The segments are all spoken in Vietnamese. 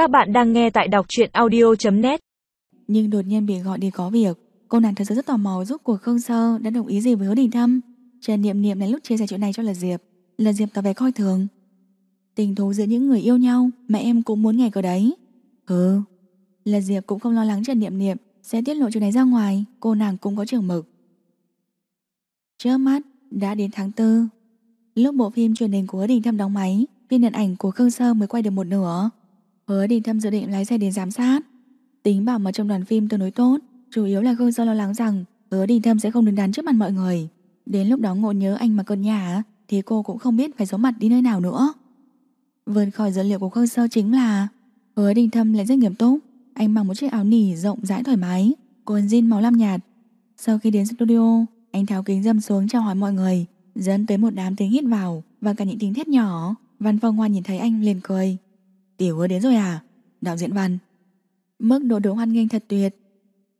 Các bạn đang nghe tại đọc truyện audio.net Nhưng đột nhiên bị gọi đi có việc. Cô nàng thật sự rất tò mò giúp cuộc Khương Sơ đã đồng ý gì với hứa đình thâm Trần Niệm Niệm đến lúc chia sẻ chuyện này cho Lật Diệp. Lật Diệp tỏ vẻ coi thường. Tình thú giữa những người yêu nhau Mẹ em cũng muốn nghe cơ đấy. Ừ. Lật Diệp cũng không lo lắng Trần Niệm Niệm Sẽ tiết lộ chuyện này ra ngoài. Cô nàng cũng có trường mực. Trước mắt, đã đến tháng 4 Lúc bộ phim truyền hình của hứa đình thâm đóng máy, Phim điện ảnh của Khương Sơ mới quay được một nửa. Hứa Đình Thâm dự định lái xe đến giám sát. Tính bảo mật trong đoàn phim tương đối tốt, Chủ yếu là Khương Sơ lo lắng rằng Hứa Đình Thâm sẽ không đứng đắn trước mặt mọi người. Đến lúc đó ngộ nhớ anh mà cơn nhà Thì cô cũng không biết phải giấu mặt đi nơi nào nữa. Vượt khỏi dữ liệu của Khương Sơ chính là Hứa Đình Thâm lại rất nghiêm túc. Anh mặc một chiếc áo nỉ rộng rãi thoải mái, Quần jean màu lam nhạt. Sau khi đến studio, Anh tháo kính dâm xuống chào hỏi mọi người, Dẫn tới một đám tiếng hít vào Và cả những tiếng thét nhỏ. Văn Phong Hoa nhìn thấy anh liền cười. Tiểu hứa đến rồi à? Đạo diễn Văn. Mức độ độ hoan nghênh thật tuyệt.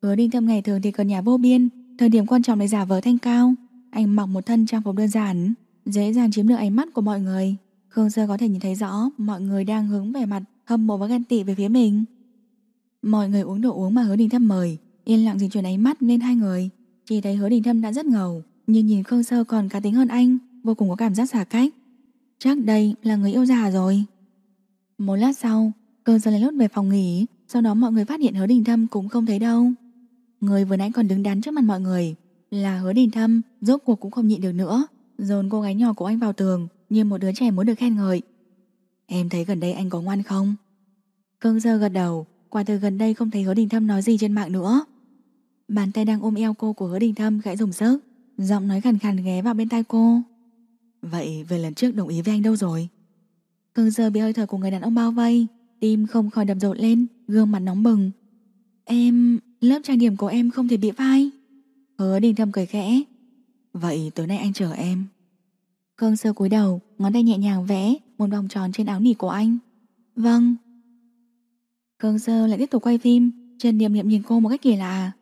Hứa Đinh Thâm ngày thường thì cần nhà vô biên. Thời điểm quan trọng lại giả vờ thanh cao. Anh mặc một thân trang phục đơn giản, Dễ dàng chiếm được ánh mắt của mọi người. Khương Sơ có thể nhìn thấy rõ Mọi người đang hướng về mặt hâm mộ và ghen tị về phía mình. Mọi người uống đồ uống mà Hứa Đình Thâm mời. Yên lặng dịch chuyển ánh mắt lên hai người. Chỉ thấy Hứa Đình Thâm đã rất ngầu, Nhưng nhìn Khương Sơ còn cá tính hơn anh, Vô cùng có cảm giác xả cách. Chắc đây là người yêu già rồi. Một lát sau, Cơn gió lại lốt về phòng nghỉ, Sau đó mọi người phát hiện hứa đình thâm cũng không thấy đâu. Người vừa nãy còn đứng đắn trước mặt mọi người, Là hứa đình thâm, Rốt cuộc cũng không nhịn được nữa, Dồn cô gái nhỏ của anh vào tường, Như một đứa trẻ muốn được khen ngợi. Em thấy gần đây anh có ngoan không? Cơn giơ gật đầu, Quả từ gần đây không thấy hứa đình thâm nói gì trên mạng nữa. Bàn tay đang ôm eo cô của hứa đình thâm gãy dùng sức Giọng nói khàn khàn ghé vào bên tai cô. Vậy về lần trước đồng ý với anh đâu rồi? Cưng giờ bị hơi thở của người đàn ông bao vây, Tim không khỏi đập rộn lên, Gương mặt nóng bừng. Em... lớp trang điểm của em không thể bị phai. Hứa đình thâm cười khẽ. Vậy tối nay anh chờ em. Cương sơ cúi đầu, Ngón tay nhẹ nhàng vẽ Một vòng tròn trên áo nỉ của anh. Vâng. Cương sơ lại tiếp tục quay phim Trần Điềm Niệm nhìn cô một cách kỳ lạ.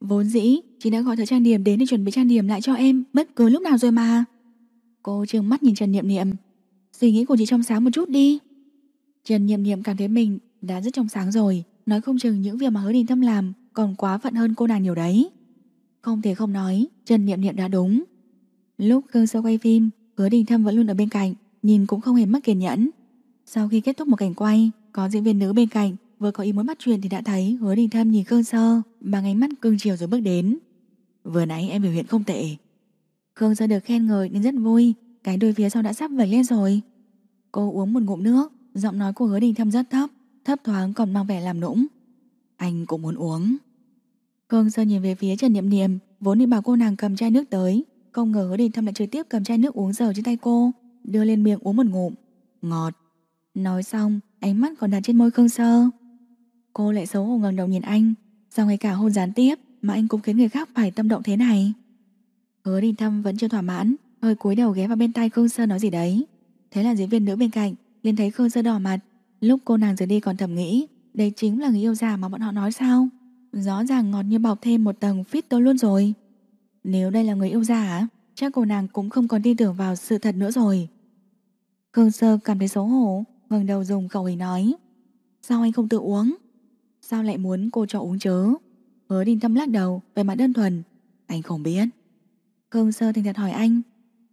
Vốn dĩ, Chị đã gọi thợ trang điểm đến để chuẩn bị trang điểm lại cho em Bất cứ lúc nào rồi mà. Cô trừng mắt nhìn Trần Niệm Niệm. Suy nghĩ của chị trong sáng một chút đi. Trần Niệm Niệm cảm thấy mình đã rất trong sáng rồi, Nói không chừng những việc mà hứa đình thâm làm Còn quá phận hơn cô nàng nhiều đấy. Không thể không nói, Trần Niệm Niệm đã đúng. Lúc Khương Sơ quay phim, Hứa đình thâm vẫn luôn ở bên cạnh, Nhìn cũng không hề mất kiên nhẫn. Sau khi kết thúc một cảnh quay, Có diễn viên nữ bên cạnh Vừa có ý muốn bắt chuyện thì đã thấy Hứa đình thâm nhìn Khương Sơ, Bằng ánh mắt cưng chiều rồi bước đến. Vừa nãy em biểu hiện không tệ. Khương Sơ được khen ngợi nên rất vui cái đôi phía sau đã sắp vẩy lên rồi. Cô uống một ngụm nước, Giọng nói của hứa đình thâm rất thấp Thấp thoáng còn mang vẻ làm nũng. Anh cũng muốn uống. Khương Sơ nhìn về phía Trần Niệm Niệm, Vốn định bảo cô nàng cầm chai nước tới. Không ngờ hứa đình thâm lại trực tiếp cầm chai nước uống dở trên tay cô, Đưa lên miệng uống một ngụm. Ngọt. Nói xong, ánh mắt còn đặt trên môi Khương Sơ. Cô lại xấu hổ ngẩng đầu nhìn anh Sao ngay cả hôn gián tiếp Mà anh cũng khiến người khác phải tâm động thế này. Hứa đình thâm vẫn chưa thỏa mãn Hơi cúi đầu ghé vào bên tai Khương Sơ nói gì đấy. Thế là diễn viên nữ bên cạnh liền thấy Khương Sơ đỏ mặt. Lúc cô nàng rời đi còn thầm nghĩ Đây chính là người yêu già mà bọn họ nói sao? Rõ ràng ngọt như bọc thêm một tầng phít tôi luôn rồi. Nếu đây là người yêu già Chắc cô nàng cũng không còn tin tưởng vào sự thật nữa rồi. Khương Sơ cảm thấy xấu hổ, ngẩng đầu dùng khẩu hình nói, Sao anh không tự uống? Sao lại muốn cô cho uống chớ Hứa đình thâm lắc đầu về mặt đơn thuần, Anh không biết. Khương Sơ thành thật hỏi anh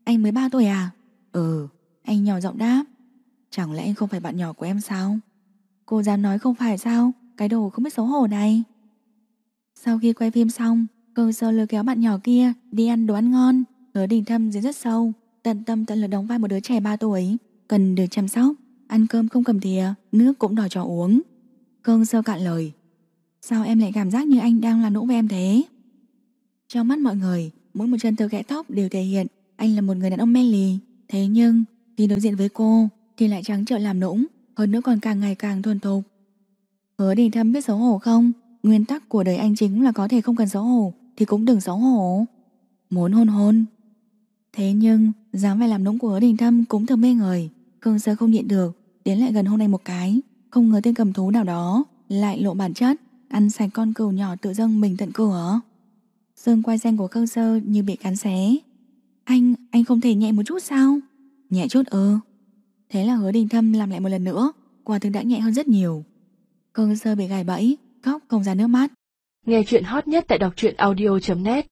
anh mới 3 tuổi à? Ừ, anh nhỏ giọng đáp Chẳng lẽ anh không phải bạn nhỏ của em sao? Cô dám nói không phải sao? Cái đồ không biết xấu hổ này Sau khi quay phim xong Khương Sơ lừa kéo bạn nhỏ kia Đi ăn đồ ăn ngon Hứa đình thâm diễn rất sâu Tận tâm tận lực đóng vai một đứa trẻ 3 tuổi Cần được chăm sóc Ăn cơm không cầm thìa Nước cũng đòi cho uống Khương Sơ cạn lời Sao em lại cảm giác như anh đang làm nũng với em thế? Trong mắt mọi người mỗi một chân tơ kẽ tóc đều thể hiện anh là một người đàn ông men lì. Thế nhưng, khi đối diện với cô thì lại trắng trợn làm nũng, hơn nữa còn càng ngày càng thuần thục. Hứa đình thâm biết xấu hổ không? Nguyên tắc của đời anh chính là có thể không cần xấu hổ thì cũng đừng xấu hổ. Muốn hôn hôn. Thế nhưng, dám vẻ làm nũng của hứa đình thâm cũng thật mê người. Khương sơ không nhịn được, tiến lại gần hôn anh một cái. Không ngờ tên cầm thú nào đó lại lộ bản chất, ăn sạch con cừu nhỏ tự dâng mình tận cửa. Xương quai xanh của Khương Sơ như bị cắn xé anh, anh không thể nhẹ một chút sao? Nhẹ chút ư Thế là hứa đình thâm làm lại một lần nữa. Quả thực đã nhẹ hơn rất nhiều. Cơn Sơ bị gài bẫy, khóc không ra nước mắt. Nghe chuyện hot nhất tại đọc truyện audio.net